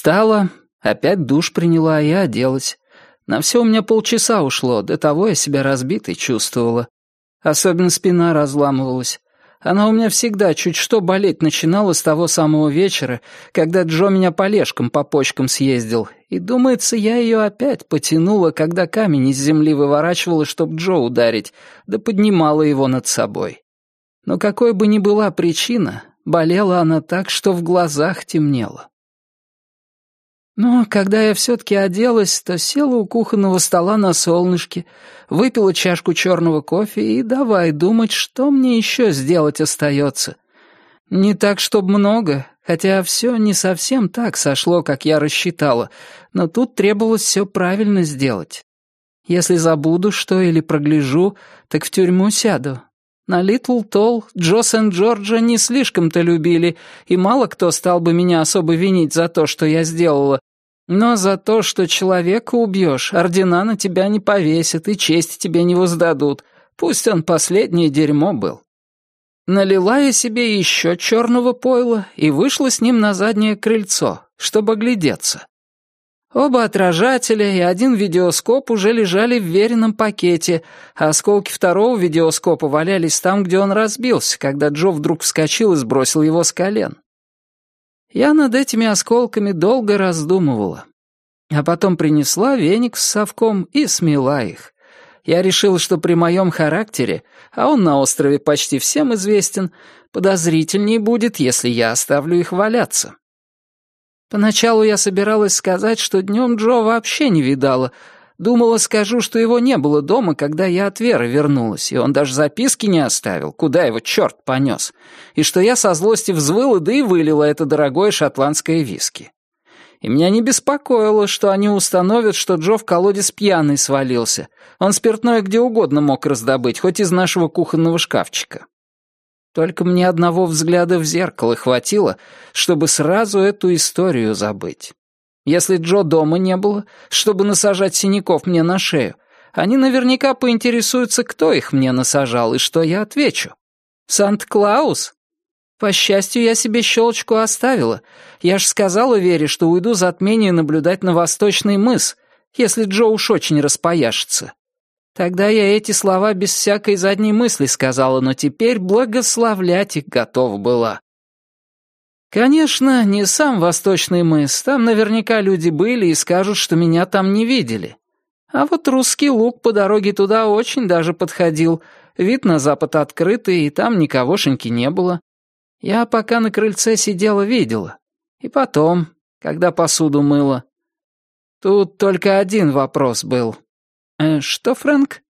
Встала, опять душ приняла и оделась. На все у меня полчаса ушло, до того я себя разбитой чувствовала. Особенно спина разламывалась. Она у меня всегда чуть что болеть начинала с того самого вечера, когда Джо меня полежком по почкам съездил. И, думается, я ее опять потянула, когда камень из земли выворачивала, чтоб Джо ударить, да поднимала его над собой. Но какой бы ни была причина, болела она так, что в глазах темнело. Но когда я все-таки оделась, то села у кухонного стола на солнышке, выпила чашку черного кофе и давай думать, что мне еще сделать остается. Не так, чтобы много, хотя все не совсем так сошло, как я рассчитала, но тут требовалось все правильно сделать. Если забуду что или прогляжу, так в тюрьму сяду. На Литл Толл Джо Сент-Джорджа не слишком-то любили, и мало кто стал бы меня особо винить за то, что я сделала, но за то, что человека убьешь, ордена на тебя не повесят и честь тебе не воздадут. Пусть он последнее дерьмо был. Налила я себе еще черного пойла и вышла с ним на заднее крыльцо, чтобы глядеться. Оба отражателя и один видеоскоп уже лежали в веренном пакете, а осколки второго видеоскопа валялись там, где он разбился, когда Джо вдруг вскочил и сбросил его с колен. Я над этими осколками долго раздумывала. А потом принесла веник с совком и смела их. Я решила, что при моем характере, а он на острове почти всем известен, подозрительнее будет, если я оставлю их валяться. Поначалу я собиралась сказать, что днем Джо вообще не видала, Думала, скажу, что его не было дома, когда я от Веры вернулась, и он даже записки не оставил, куда его черт понес, и что я со злости взвыла, да и вылила это дорогое шотландское виски. И меня не беспокоило, что они установят, что Джо в колодец пьяный свалился. Он спиртное где угодно мог раздобыть, хоть из нашего кухонного шкафчика. Только мне одного взгляда в зеркало хватило, чтобы сразу эту историю забыть. Если Джо дома не было, чтобы насажать синяков мне на шею, они наверняка поинтересуются, кто их мне насажал, и что я отвечу. Санта-Клаус? По счастью, я себе щелочку оставила. Я ж сказала Вере, что уйду за отмение наблюдать на Восточный мыс, если Джо уж очень распояшется. Тогда я эти слова без всякой задней мысли сказала, но теперь благословлять их готова была. Конечно, не сам Восточный мыс, там наверняка люди были и скажут, что меня там не видели. А вот русский луг по дороге туда очень даже подходил, вид на запад открытый, и там никогошеньки не было. Я пока на крыльце сидела, видела. И потом, когда посуду мыла. Тут только один вопрос был. «Э, «Что, Фрэнк?»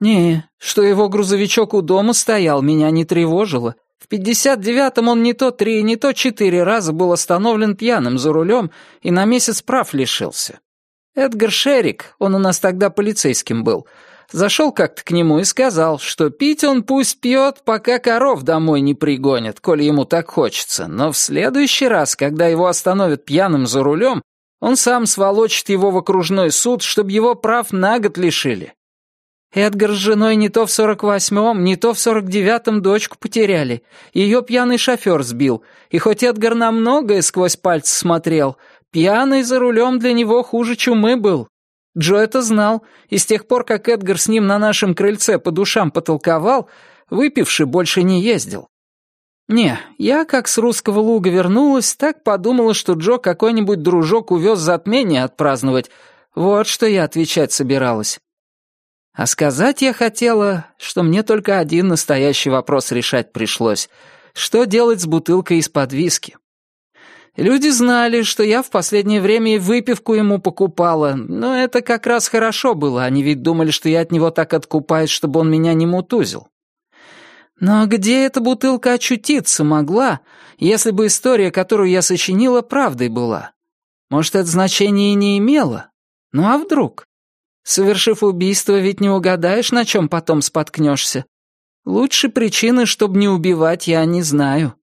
«Не, что его грузовичок у дома стоял, меня не тревожило. В 59-м он не то три, не то четыре раза был остановлен пьяным за рулем и на месяц прав лишился. Эдгар Шерик, он у нас тогда полицейским был, зашел как-то к нему и сказал, что пить он пусть пьет, пока коров домой не пригонят, коли ему так хочется, но в следующий раз, когда его остановят пьяным за рулем, он сам сволочит его в окружной суд, чтобы его прав на год лишили. Эдгар с женой не то в сорок восьмом, не то в сорок девятом дочку потеряли. Ее пьяный шофер сбил. И хоть Эдгар на многое сквозь пальцы смотрел, пьяный за рулем для него хуже чумы был. Джо это знал, и с тех пор, как Эдгар с ним на нашем крыльце по душам потолковал, выпивший больше не ездил. Не, я, как с русского луга вернулась, так подумала, что Джо какой-нибудь дружок увез затмение отпраздновать. Вот что я отвечать собиралась. А сказать я хотела, что мне только один настоящий вопрос решать пришлось. Что делать с бутылкой из-под виски? Люди знали, что я в последнее время и выпивку ему покупала, но это как раз хорошо было, они ведь думали, что я от него так откупаюсь, чтобы он меня не мутузил. Но где эта бутылка очутиться могла, если бы история, которую я сочинила, правдой была? Может, это значение и не имело? Ну а вдруг? Совершив убийство, ведь не угадаешь, на чем потом споткнешься. Лучше причины, чтобы не убивать, я не знаю.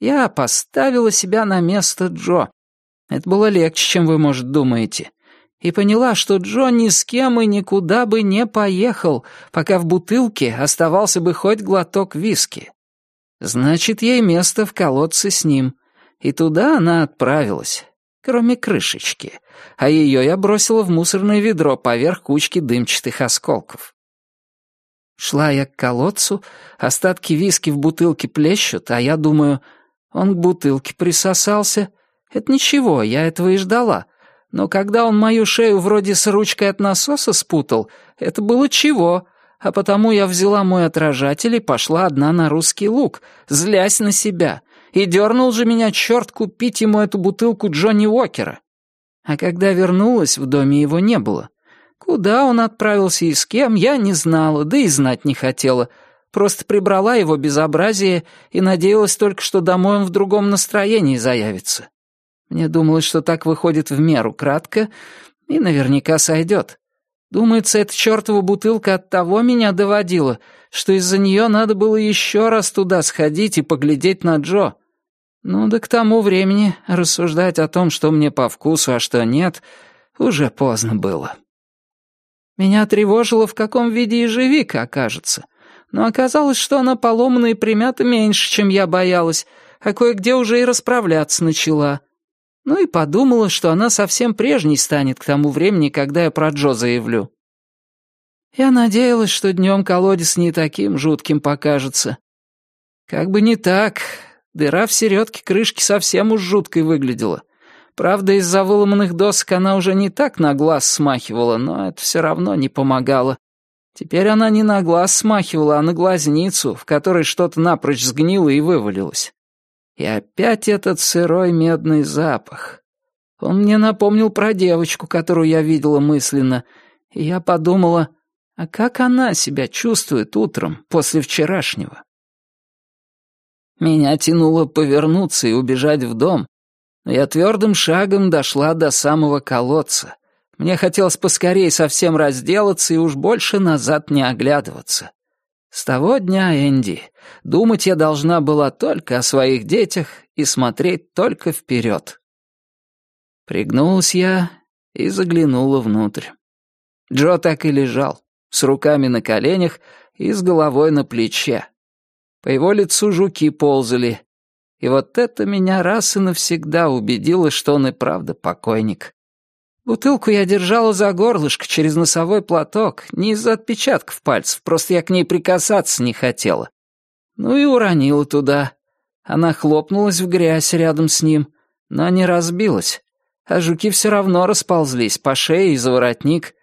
Я поставила себя на место Джо. Это было легче, чем вы, может, думаете. И поняла, что Джо ни с кем и никуда бы не поехал, пока в бутылке оставался бы хоть глоток виски. Значит, ей место в колодце с ним. И туда она отправилась. кроме крышечки, а ее я бросила в мусорное ведро поверх кучки дымчатых осколков. Шла я к колодцу, остатки виски в бутылке плещут, а я думаю, он к бутылке присосался. Это ничего, я этого и ждала. Но когда он мою шею вроде с ручкой от насоса спутал, это было чего, а потому я взяла мой отражатель и пошла одна на русский луг, злясь на себя. И дернул же меня черт купить ему эту бутылку Джонни Уокера. А когда вернулась, в доме его не было. Куда он отправился и с кем, я не знала, да и знать не хотела. Просто прибрала его безобразие и надеялась только, что домой он в другом настроении заявится. Мне думалось, что так выходит в меру кратко и наверняка сойдет. Думается, эта чертова бутылка от того меня доводила, что из-за нее надо было еще раз туда сходить и поглядеть на Джо. Ну да к тому времени рассуждать о том, что мне по вкусу, а что нет, уже поздно было. Меня тревожило, в каком виде ежевика окажется. Но оказалось, что она поломана и примята меньше, чем я боялась, а кое-где уже и расправляться начала. Ну и подумала, что она совсем прежней станет к тому времени, когда я про Джо заявлю. Я надеялась, что днем колодец не таким жутким покажется. Как бы не так, дыра в середке крышки совсем уж жуткой выглядела. Правда, из-за выломанных досок она уже не так на глаз смахивала, но это все равно не помогало. Теперь она не на глаз смахивала, а на глазницу, в которой что-то напрочь сгнило и вывалилось. И опять этот сырой медный запах. Он мне напомнил про девочку, которую я видела мысленно, и я подумала, а как она себя чувствует утром после вчерашнего? Меня тянуло повернуться и убежать в дом, но я твердым шагом дошла до самого колодца. Мне хотелось поскорее совсем разделаться и уж больше назад не оглядываться. С того дня, Энди, думать я должна была только о своих детях и смотреть только вперед. Пригнулась я и заглянула внутрь. Джо так и лежал, с руками на коленях и с головой на плече. По его лицу жуки ползали, и вот это меня раз и навсегда убедило, что он и правда покойник. Бутылку я держала за горлышко через носовой платок, не из-за отпечатков пальцев, просто я к ней прикасаться не хотела. Ну и уронила туда. Она хлопнулась в грязь рядом с ним, но не разбилась, а жуки все равно расползлись по шее и за воротник.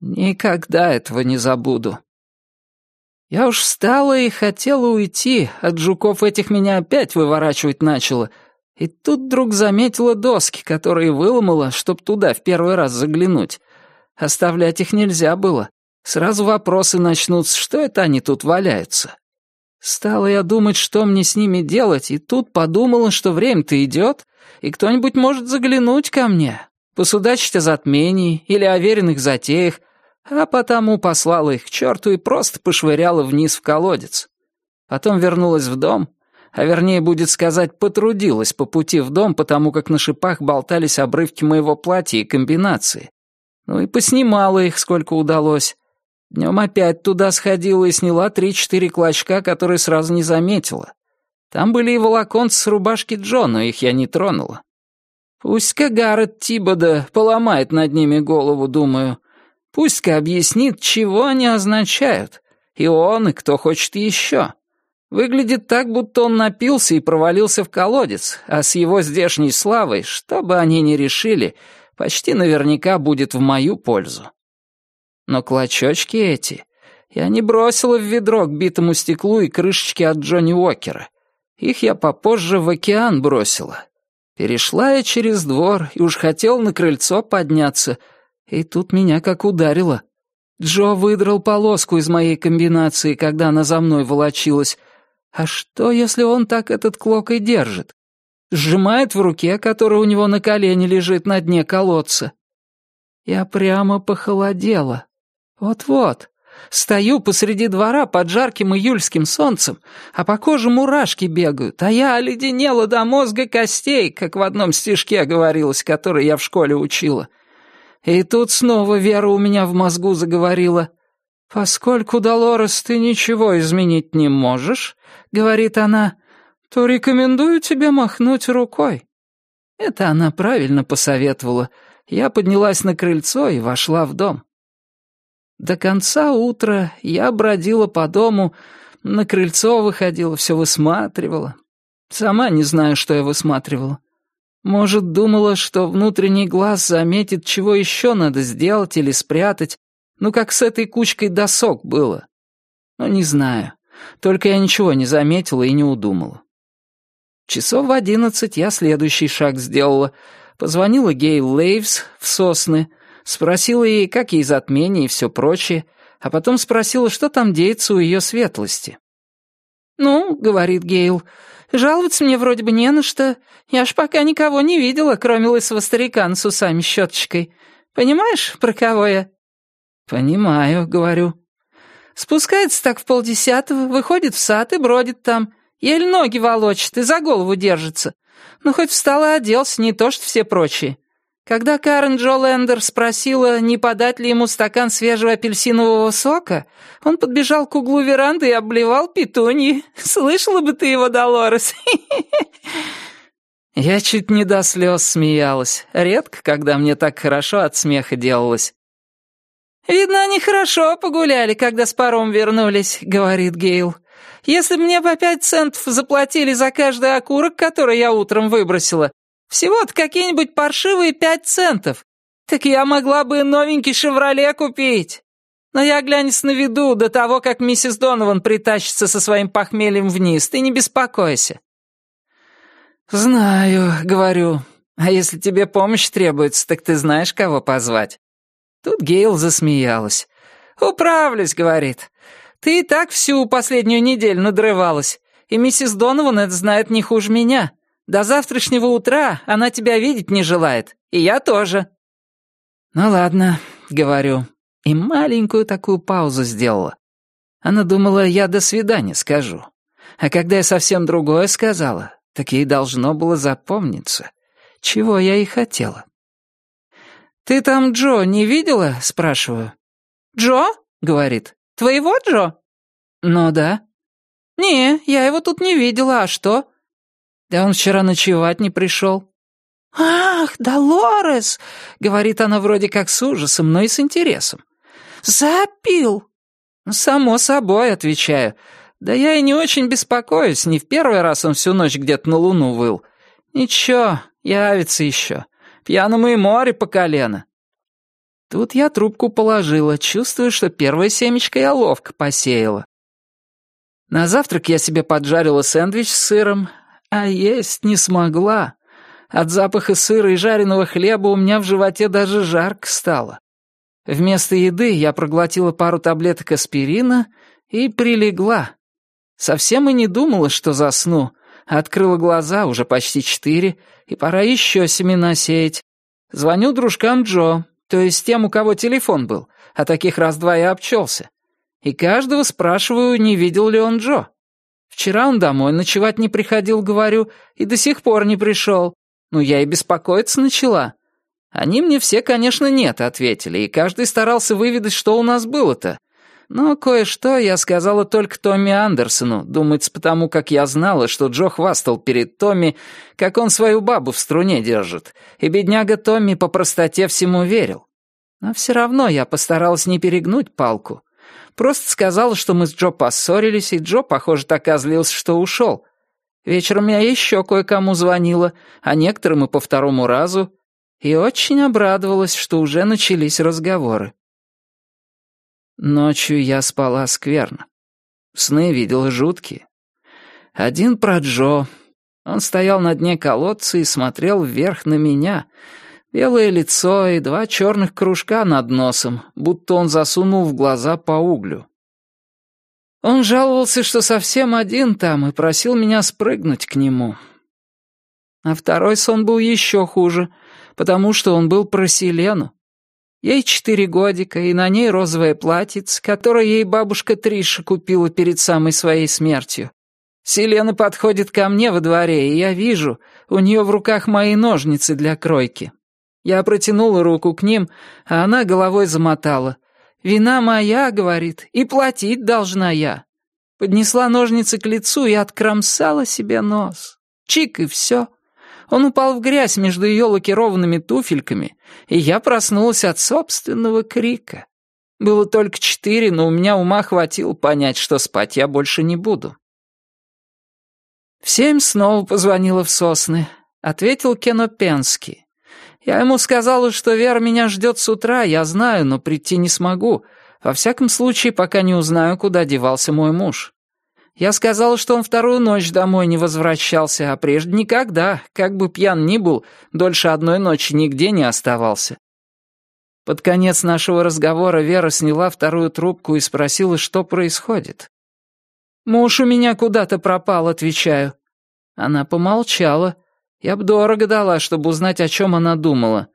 Никогда этого не забуду. Я уж встала и хотела уйти, от жуков этих меня опять выворачивать начало — и тут вдруг заметила доски, которые выломала, чтоб туда в первый раз заглянуть. Оставлять их нельзя было. Сразу вопросы начнутся, что это они тут валяются. Стала я думать, что мне с ними делать, и тут подумала, что время-то идет, и кто-нибудь может заглянуть ко мне, посудачить о затмении или о веренных затеях, а потому послала их к черту и просто пошвыряла вниз в колодец. Потом вернулась в дом, а вернее будет сказать, потрудилась по пути в дом, потому как на шипах болтались обрывки моего платья и комбинации. Ну и поснимала их, сколько удалось. Днем опять туда сходила и сняла три-четыре клочка, которые сразу не заметила. Там были и волоконцы с рубашки Джона, их я не тронула. Пусть-ка Гаррет Тибода поломает над ними голову, думаю. Пусть-ка объяснит, чего они означают. И он, и кто хочет еще. Выглядит так, будто он напился и провалился в колодец, а с его здешней славой, что бы они ни решили, почти наверняка будет в мою пользу. Но клочочки эти я не бросила в ведро к битому стеклу и крышечке от Джонни Уокера. Их я попозже в океан бросила. Перешла я через двор и уж хотел на крыльцо подняться, и тут меня как ударило. Джо выдрал полоску из моей комбинации, когда она за мной волочилась, а что, если он так этот клок и держит? Сжимает в руке, которая у него на колене лежит на дне колодца. Я прямо похолодела. Вот-вот. Стою посреди двора под жарким июльским солнцем, а по коже мурашки бегают, а я оледенела до мозга костей, как в одном стишке говорилось, который я в школе учила. И тут снова Вера у меня в мозгу заговорила — «Поскольку, Долорес, ты ничего изменить не можешь, — говорит она, — то рекомендую тебе махнуть рукой. Это она правильно посоветовала. Я поднялась на крыльцо и вошла в дом. До конца утра я бродила по дому, на крыльцо выходила, все высматривала. Сама не знаю, что я высматривала. Может, думала, что внутренний глаз заметит, чего еще надо сделать или спрятать, ну, как с этой кучкой досок было. Но не знаю. Только я ничего не заметила и не удумала. Часов в одиннадцать я следующий шаг сделала. Позвонила Гейл Лейвс в Сосны, спросила ей, как ей затмение и все прочее, а потом спросила, что там деется у ее светлости. «Ну, — говорит Гейл, — жаловаться мне вроде бы не на что. Я ж пока никого не видела, кроме лысого старикана с усами-щеточкой. Понимаешь, про кого я?» «Понимаю», — говорю. Спускается так в полдесятого, выходит в сад и бродит там. Еле ноги волочит и за голову держится. Ну, хоть встал и оделся, не то что все прочие. Когда Карен Джо Лендер спросила, не подать ли ему стакан свежего апельсинового сока, он подбежал к углу веранды и обливал петуньи. Слышала бы ты его, Долорес? Я чуть не до слез смеялась. Редко, когда мне так хорошо от смеха делалось. «Видно, они хорошо погуляли, когда с паром вернулись», — говорит Гейл. «Если мне по пять центов заплатили за каждый окурок, который я утром выбросила, всего-то какие-нибудь паршивые пять центов, так я могла бы новенький «Шевроле» купить. Но я глянец на виду до того, как миссис Донован притащится со своим похмельем вниз, ты не беспокойся». «Знаю», — говорю. «А если тебе помощь требуется, так ты знаешь, кого позвать?» Тут Гейл засмеялась. «Управлюсь», — говорит. «Ты и так всю последнюю неделю надрывалась, и миссис Донован это знает не хуже меня. До завтрашнего утра она тебя видеть не желает, и я тоже». «Ну ладно», — говорю, и маленькую такую паузу сделала. Она думала, я «до свидания» скажу. А когда я совсем другое сказала, так ей должно было запомниться, чего я и хотела. «Ты там Джо не видела?» — спрашиваю. «Джо?» — говорит. «Твоего Джо?» «Ну да». «Не, я его тут не видела, а что?» «Да он вчера ночевать не пришел». «Ах, Долорес!» — говорит она вроде как с ужасом, но и с интересом. «Запил!» «Само собой», — отвечаю. «Да я и не очень беспокоюсь, не в первый раз он всю ночь где-то на луну выл. Ничего, явится еще. Пьяному и море по колено». Тут я трубку положила, чувствую, что первое семечко я ловко посеяла. На завтрак я себе поджарила сэндвич с сыром, а есть не смогла. От запаха сыра и жареного хлеба у меня в животе даже жарко стало. Вместо еды я проглотила пару таблеток аспирина и прилегла. Совсем и не думала, что засну, Открыла глаза, уже почти четыре, и пора еще семена сеять. Звоню дружкам Джо, то есть тем, у кого телефон был, а таких раз-два я обчелся. И каждого спрашиваю, не видел ли он Джо. Вчера он домой ночевать не приходил, говорю, и до сих пор не пришел. Ну, я и беспокоиться начала. Они мне все, конечно, нет, ответили, и каждый старался выведать, что у нас было-то. Но кое-что я сказала только Томми Андерсону, думается потому, как я знала, что Джо хвастал перед Томми, как он свою бабу в струне держит, и бедняга Томми по простоте всему верил. Но все равно я постаралась не перегнуть палку. Просто сказала, что мы с Джо поссорились, и Джо, похоже, так озлился, что ушел. Вечером я еще кое-кому звонила, а некоторым и по второму разу, и очень обрадовалась, что уже начались разговоры. Ночью я спала скверно. Сны видела жуткие. Один про Джо. Он стоял на дне колодца и смотрел вверх на меня. Белое лицо и два черных кружка над носом, будто он засунул в глаза по углю. Он жаловался, что совсем один там, и просил меня спрыгнуть к нему. А второй сон был еще хуже, потому что он был про Селену. Ей четыре годика, и на ней розовое платьице, которое ей бабушка Триша купила перед самой своей смертью. Селена подходит ко мне во дворе, и я вижу, у нее в руках мои ножницы для кройки. Я протянула руку к ним, а она головой замотала. «Вина моя», — говорит, — «и платить должна я». Поднесла ножницы к лицу и откромсала себе нос. Чик, и все. Он упал в грязь между ее лакированными туфельками, и я проснулась от собственного крика. Было только четыре, но у меня ума хватило понять, что спать я больше не буду. В семь снова позвонила в сосны. Ответил Кено Пенский. Я ему сказала, что Вера меня ждет с утра, я знаю, но прийти не смогу. Во всяком случае, пока не узнаю, куда девался мой муж. Я сказала, что он вторую ночь домой не возвращался, а прежде никогда, как бы пьян ни был, дольше одной ночи нигде не оставался. Под конец нашего разговора Вера сняла вторую трубку и спросила, что происходит. «Муж у меня куда-то пропал», — отвечаю. Она помолчала. Я бы дорого дала, чтобы узнать, о чем она думала.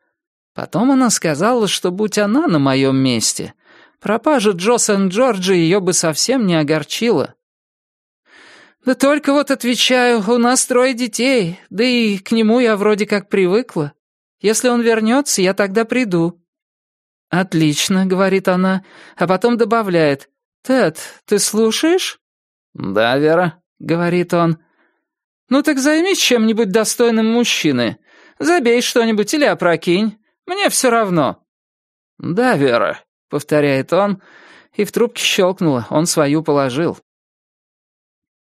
Потом она сказала, что будь она на моем месте, пропажа Джо Сент-Джорджа ее бы совсем не огорчила. «Да только вот отвечаю, у нас трое детей, да и к нему я вроде как привыкла. Если он вернется, я тогда приду». «Отлично», — говорит она, а потом добавляет. «Тед, ты слушаешь?» «Да, Вера», — говорит он. «Ну так займись чем-нибудь достойным мужчины. Забей что-нибудь или опрокинь. Мне все равно». «Да, Вера», — повторяет он, и в трубке щелкнуло, он свою положил.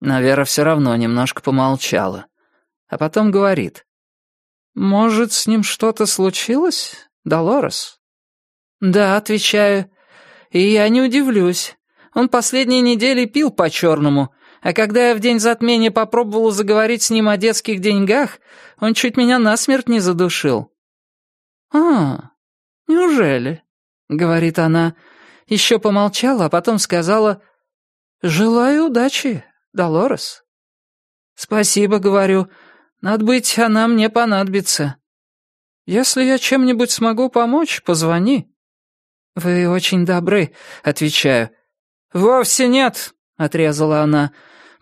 Но Вера все равно немножко помолчала. А потом говорит. «Может, с ним что-то случилось, Долорес?» «Да», — отвечаю. «И я не удивлюсь. Он последние недели пил по-черному, а когда я в день затмения попробовала заговорить с ним о детских деньгах, он чуть меня насмерть не задушил». «А, неужели?» — говорит она. Еще помолчала, а потом сказала «Желаю удачи, Долорес?» «Спасибо, — говорю. Надо быть, она мне понадобится. Если я чем-нибудь смогу помочь, позвони». «Вы очень добры», — отвечаю. «Вовсе нет», — отрезала она.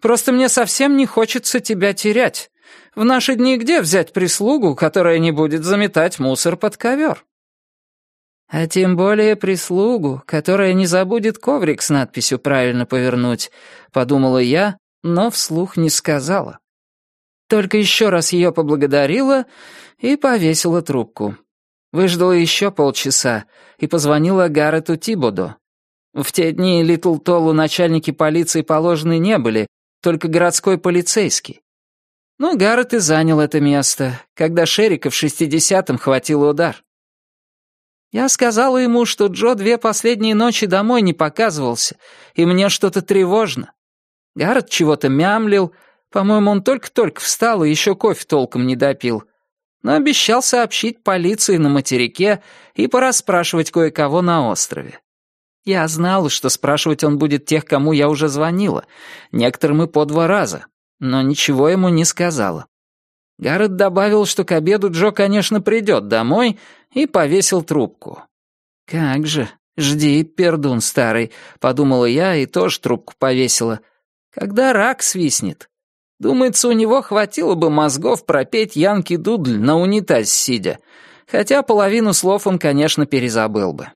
«Просто мне совсем не хочется тебя терять. В наши дни где взять прислугу, которая не будет заметать мусор под ковер?» «А тем более прислугу, которая не забудет коврик с надписью правильно повернуть», — подумала я, но вслух не сказала. Только еще раз ее поблагодарила и повесила трубку. Выждала еще полчаса и позвонила Гаррету Тибоду. В те дни Литл Толлу начальники полиции положены не были, только городской полицейский. Ну, Гаррет и занял это место, когда Шерика в шестидесятом хватил удар. Я сказала ему, что Джо две последние ночи домой не показывался, и мне что-то тревожно. Гаррет чего-то мямлил, по-моему, он только-только встал и еще кофе толком не допил, но обещал сообщить полиции на материке и порасспрашивать кое-кого на острове. Я знала, что спрашивать он будет тех, кому я уже звонила, некоторым и по два раза, но ничего ему не сказала. Гаррет добавил, что к обеду Джо, конечно, придет домой, и повесил трубку. «Как же, жди, пердун старый», — подумала я и тоже трубку повесила. «Когда рак свистнет?» Думается, у него хватило бы мозгов пропеть Янки Дудль на унитазе сидя, хотя половину слов он, конечно, перезабыл бы.